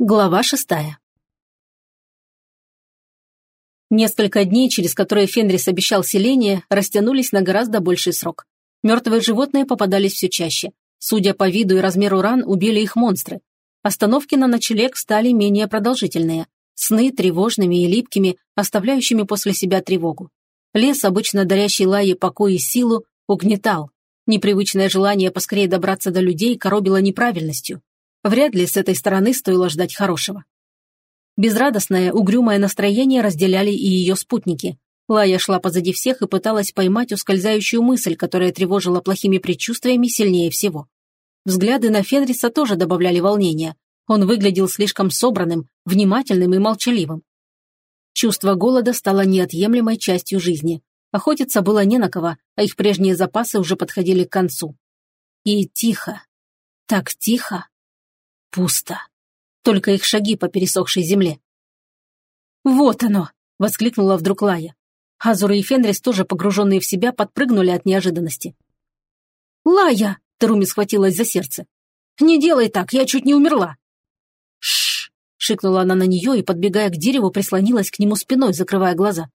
Глава шестая. Несколько дней, через которые Фенрис обещал селение, растянулись на гораздо больший срок. Мертвые животные попадались все чаще. Судя по виду и размеру ран, убили их монстры. Остановки на ночлег стали менее продолжительные. Сны тревожными и липкими, оставляющими после себя тревогу. Лес, обычно дарящий Лае покой и силу, угнетал. Непривычное желание поскорее добраться до людей коробило неправильностью. Вряд ли с этой стороны стоило ждать хорошего. Безрадостное, угрюмое настроение разделяли и ее спутники. Лая шла позади всех и пыталась поймать ускользающую мысль, которая тревожила плохими предчувствиями сильнее всего. Взгляды на Фенриса тоже добавляли волнения. Он выглядел слишком собранным, внимательным и молчаливым. Чувство голода стало неотъемлемой частью жизни. Охотиться было не на кого, а их прежние запасы уже подходили к концу. И тихо. Так тихо. Пусто. Только их шаги по пересохшей земле. «Вот оно!» — воскликнула вдруг Лая. Азура и Фенрис, тоже погруженные в себя, подпрыгнули от неожиданности. «Лая!» — Теруми схватилась за сердце. «Не делай так, я чуть не умерла!» «Шш!» — шикнула она на нее и, подбегая к дереву, прислонилась к нему спиной, закрывая глаза.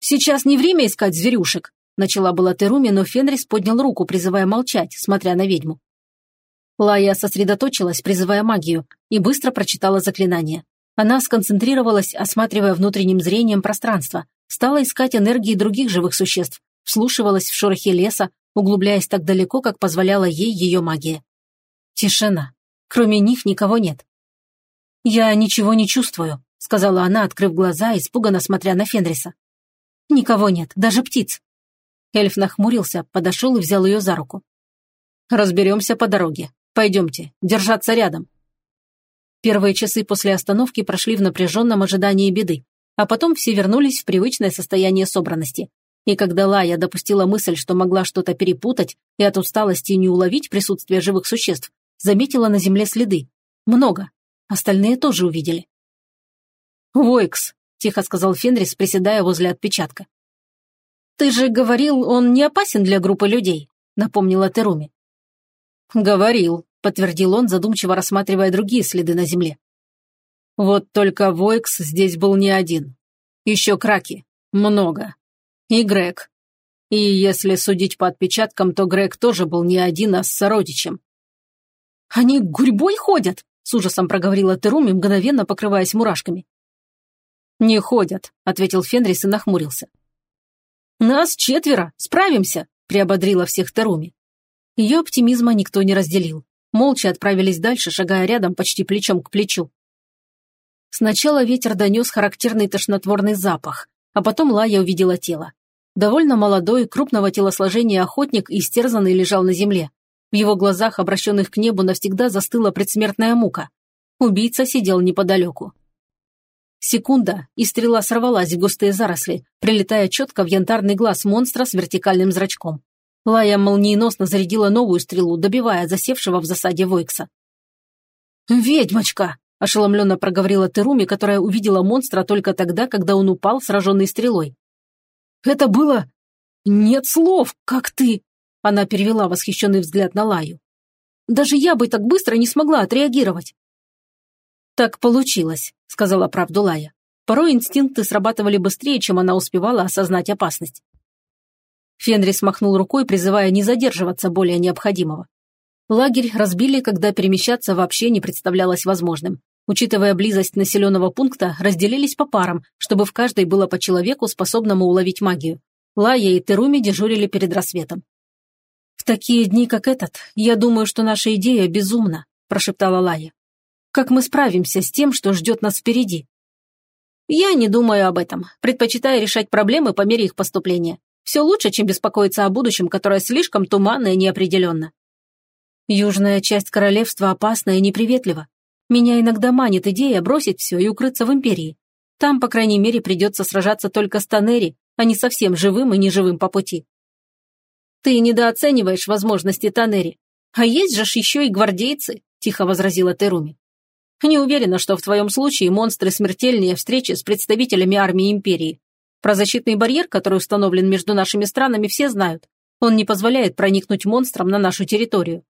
«Сейчас не время искать зверюшек!» — начала была Теруми, но Фенрис поднял руку, призывая молчать, смотря на ведьму. Лая сосредоточилась, призывая магию, и быстро прочитала заклинание. Она сконцентрировалась, осматривая внутренним зрением пространство, стала искать энергии других живых существ, вслушивалась в шорохи леса, углубляясь так далеко, как позволяла ей ее магия. Тишина. Кроме них никого нет. «Я ничего не чувствую», — сказала она, открыв глаза, испуганно смотря на Фенриса. «Никого нет, даже птиц». Эльф нахмурился, подошел и взял ее за руку. «Разберемся по дороге. Пойдемте, держаться рядом». Первые часы после остановки прошли в напряженном ожидании беды, а потом все вернулись в привычное состояние собранности. И когда Лая допустила мысль, что могла что-то перепутать и от усталости не уловить присутствие живых существ, заметила на земле следы. Много. Остальные тоже увидели. «Войкс», — тихо сказал Фенрис, приседая возле отпечатка. «Ты же говорил, он не опасен для группы людей», — напомнила Теруми. «Говорил», — подтвердил он, задумчиво рассматривая другие следы на земле. «Вот только Войкс здесь был не один. Еще Краки. Много. И Грег. И если судить по отпечаткам, то Грег тоже был не один, а с сородичем». «Они гурьбой ходят?» — с ужасом проговорила Теруми, мгновенно покрываясь мурашками. «Не ходят», — ответил Фенрис и нахмурился. «Нас четверо, справимся», — приободрила всех Теруми. Ее оптимизма никто не разделил. Молча отправились дальше, шагая рядом почти плечом к плечу. Сначала ветер донес характерный тошнотворный запах, а потом Лая увидела тело. Довольно молодой, крупного телосложения охотник истерзанный лежал на земле. В его глазах, обращенных к небу, навсегда застыла предсмертная мука. Убийца сидел неподалеку. Секунда, и стрела сорвалась в густые заросли, прилетая четко в янтарный глаз монстра с вертикальным зрачком. Лая молниеносно зарядила новую стрелу, добивая засевшего в засаде Войкса. «Ведьмочка!» – ошеломленно проговорила Теруми, которая увидела монстра только тогда, когда он упал, сраженный стрелой. «Это было... Нет слов, как ты!» Она перевела восхищенный взгляд на Лаю. «Даже я бы так быстро не смогла отреагировать!» «Так получилось», — сказала правду Лая. Порой инстинкты срабатывали быстрее, чем она успевала осознать опасность. Фенрис махнул рукой, призывая не задерживаться более необходимого. Лагерь разбили, когда перемещаться вообще не представлялось возможным. Учитывая близость населенного пункта, разделились по парам, чтобы в каждой было по человеку, способному уловить магию. Лая и Теруми дежурили перед рассветом. «В такие дни, как этот, я думаю, что наша идея безумна», – прошептала Лая. «Как мы справимся с тем, что ждет нас впереди?» «Я не думаю об этом, предпочитаю решать проблемы по мере их поступления. Все лучше, чем беспокоиться о будущем, которое слишком туманно и неопределенно. Южная часть королевства опасна и неприветлива. Меня иногда манит идея бросить все и укрыться в империи. Там, по крайней мере, придется сражаться только с Танери, а не совсем живым и неживым по пути. Ты недооцениваешь возможности Танери. А есть же ж еще и гвардейцы, тихо возразила Теруми. Не уверена, что в твоем случае монстры смертельнее встречи с представителями армии империи. Про защитный барьер, который установлен между нашими странами, все знают. Он не позволяет проникнуть монстрам на нашу территорию.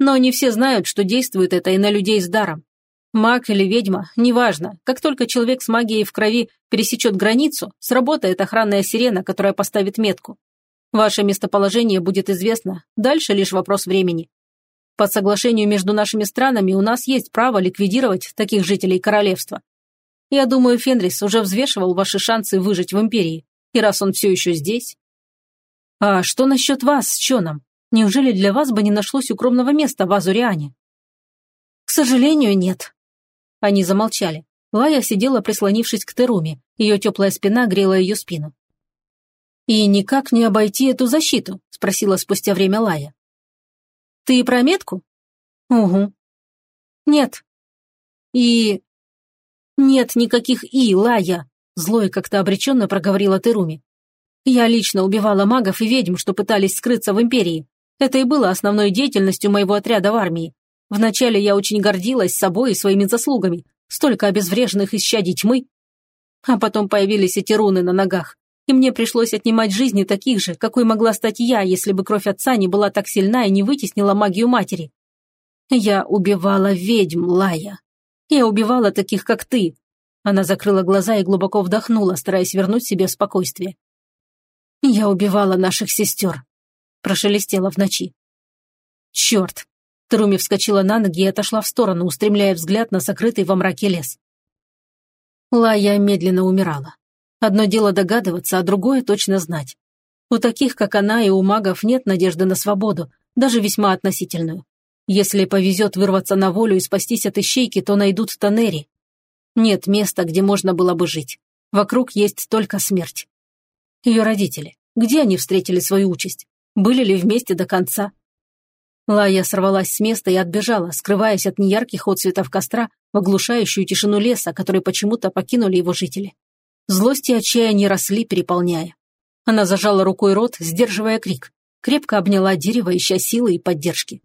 Но не все знают, что действует это и на людей с даром. Маг или ведьма, неважно. Как только человек с магией в крови пересечет границу, сработает охранная сирена, которая поставит метку. Ваше местоположение будет известно, дальше лишь вопрос времени. По соглашению между нашими странами у нас есть право ликвидировать таких жителей королевства. Я думаю, Фенрис уже взвешивал ваши шансы выжить в Империи, и раз он все еще здесь... А что насчет вас с Чоном? Неужели для вас бы не нашлось укромного места в Азуриане? К сожалению, нет, они замолчали. Лая сидела, прислонившись к Теруме. Ее теплая спина грела ее спину. «И никак не обойти эту защиту?» – спросила спустя время Лая. «Ты про метку?» «Угу». «Нет». «И...» «Нет никаких «и», Лая», – злой как-то обреченно проговорила Теруми. «Я лично убивала магов и ведьм, что пытались скрыться в Империи. Это и было основной деятельностью моего отряда в армии. Вначале я очень гордилась собой и своими заслугами. Столько обезвреженных исчадий тьмы. А потом появились эти руны на ногах. И мне пришлось отнимать жизни таких же, какой могла стать я, если бы кровь отца не была так сильна и не вытеснила магию матери. Я убивала ведьм, Лая. Я убивала таких, как ты. Она закрыла глаза и глубоко вдохнула, стараясь вернуть себе спокойствие. Я убивала наших сестер. Прошелестела в ночи. Черт, Труми вскочила на ноги и отошла в сторону, устремляя взгляд на сокрытый во мраке лес. Лая медленно умирала. Одно дело догадываться, а другое точно знать. У таких, как она, и у магов нет надежды на свободу, даже весьма относительную. Если повезет вырваться на волю и спастись от ищейки, то найдут Танери. Нет места, где можно было бы жить. Вокруг есть только смерть. Ее родители. Где они встретили свою участь? Были ли вместе до конца? Лая сорвалась с места и отбежала, скрываясь от неярких отцветов костра в оглушающую тишину леса, который почему-то покинули его жители. Злость и отчаяние росли, переполняя. Она зажала рукой рот, сдерживая крик. Крепко обняла дерево, ища силы и поддержки.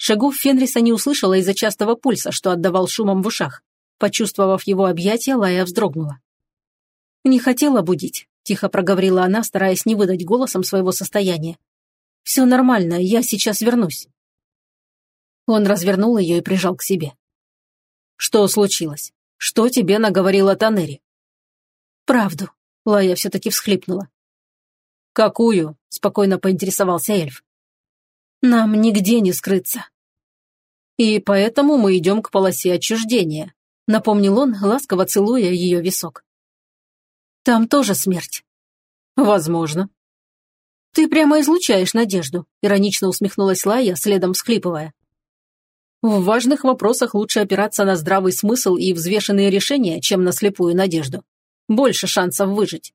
Шагов Фенриса не услышала из-за частого пульса, что отдавал шумом в ушах. Почувствовав его объятия, Лая вздрогнула. «Не хотела будить», – тихо проговорила она, стараясь не выдать голосом своего состояния. «Все нормально, я сейчас вернусь». Он развернул ее и прижал к себе. «Что случилось? Что тебе наговорила Танери?» «Правду», — Лая все-таки всхлипнула. «Какую?» — спокойно поинтересовался эльф. «Нам нигде не скрыться». «И поэтому мы идем к полосе отчуждения», — напомнил он, ласково целуя ее висок. «Там тоже смерть». «Возможно». «Ты прямо излучаешь надежду», — иронично усмехнулась Лая, следом всхлипывая. В важных вопросах лучше опираться на здравый смысл и взвешенные решения, чем на слепую надежду. Больше шансов выжить.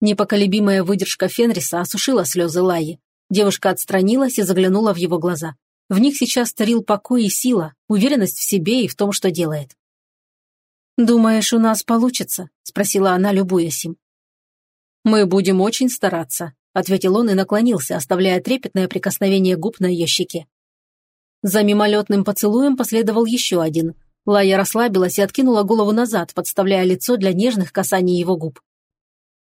Непоколебимая выдержка Фенриса осушила слезы Лайи. Девушка отстранилась и заглянула в его глаза. В них сейчас старил покой и сила, уверенность в себе и в том, что делает. «Думаешь, у нас получится?» – спросила она, любуясь им. «Мы будем очень стараться», – ответил он и наклонился, оставляя трепетное прикосновение губ на ее щеке. За мимолетным поцелуем последовал еще один. Лая расслабилась и откинула голову назад, подставляя лицо для нежных касаний его губ.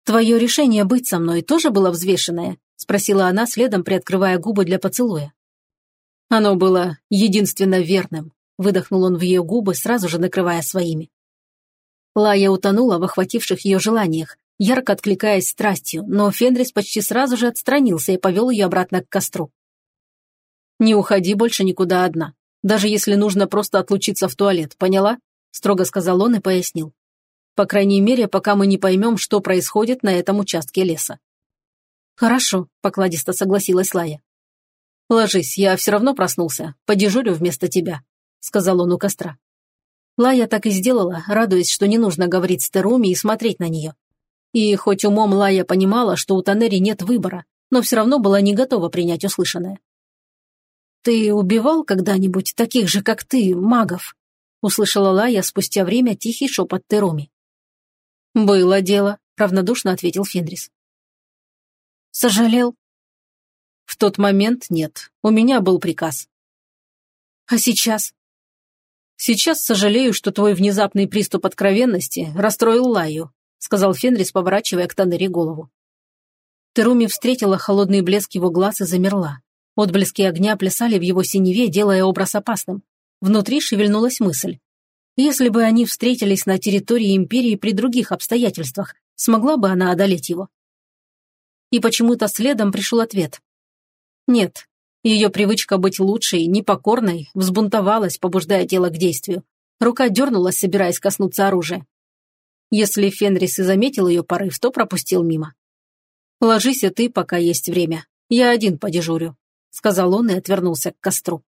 «Твое решение быть со мной тоже было взвешенное?» – спросила она, следом приоткрывая губы для поцелуя. «Оно было единственно верным», – выдохнул он в ее губы, сразу же накрывая своими. Лая утонула в охвативших ее желаниях, ярко откликаясь страстью, но Фенрис почти сразу же отстранился и повел ее обратно к костру. Не уходи больше никуда одна. Даже если нужно просто отлучиться в туалет, поняла?» Строго сказал он и пояснил. «По крайней мере, пока мы не поймем, что происходит на этом участке леса». «Хорошо», – покладисто согласилась Лая. «Ложись, я все равно проснулся. Подежурю вместо тебя», – сказал он у костра. Лая так и сделала, радуясь, что не нужно говорить с Теруми и смотреть на нее. И хоть умом Лая понимала, что у Танери нет выбора, но все равно была не готова принять услышанное. «Ты убивал когда-нибудь таких же, как ты, магов?» услышала Лая спустя время тихий шепот Теруми. «Было дело», — равнодушно ответил Фенрис. «Сожалел?» «В тот момент нет. У меня был приказ». «А сейчас?» «Сейчас сожалею, что твой внезапный приступ откровенности расстроил Лаю», сказал Фенрис, поворачивая к Танере голову. Теруми встретила холодный блеск его глаз и замерла. Отблески огня плясали в его синеве, делая образ опасным. Внутри шевельнулась мысль. Если бы они встретились на территории Империи при других обстоятельствах, смогла бы она одолеть его? И почему-то следом пришел ответ. Нет, ее привычка быть лучшей, непокорной, взбунтовалась, побуждая тело к действию. Рука дернулась, собираясь коснуться оружия. Если Фенрис и заметил ее порыв, то пропустил мимо. «Ложись и ты, пока есть время. Я один подежурю», — сказал он и отвернулся к костру.